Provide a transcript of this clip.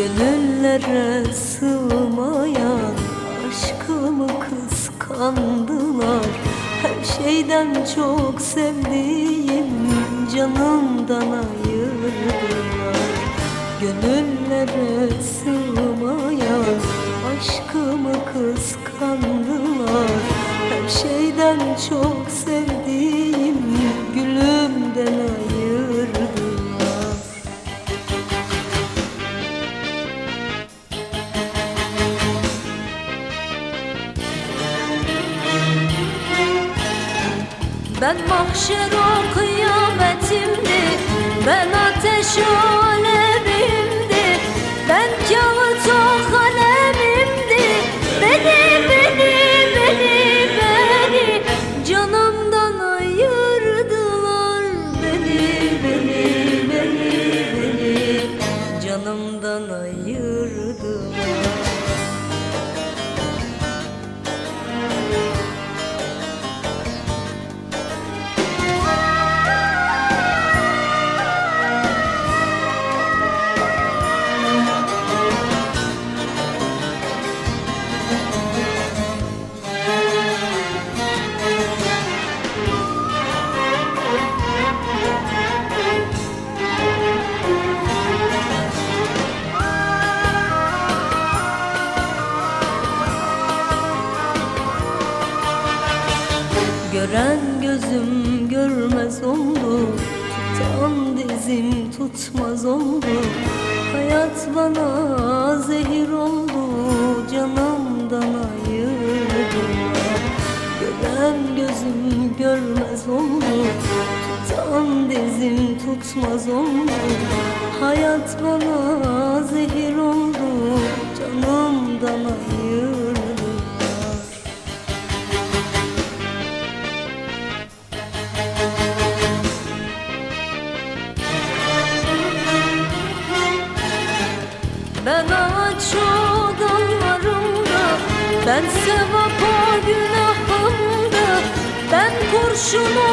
Gönüllere sığmayan aşkımı kıskandılar. Her şeyden çok sevdiğim canımdan ayırdılar. Gönüllere sığmayan aşkımı kıskandılar. Her şeyden çok sevdiğim Ben mahşer o kıyametimdi. Ben ateş o alevimdi Ben kağıt o kalemimdi. Beni, beni, beni, beni Canımdan ayırdılar. Beni, beni, beni, beni Canımdan ayırdılar Gören gözüm görmez oldu. Tutan dizim tutmaz oldu. Hayat bana zehir oldu. Canımdan ayırdılar Gören gözüm görmez oldu. Tutan dizim tutmaz oldu. Hayat bana zehir oldu Ben ağaç o dallarımda Ben sevap o günahımda Ben kurşun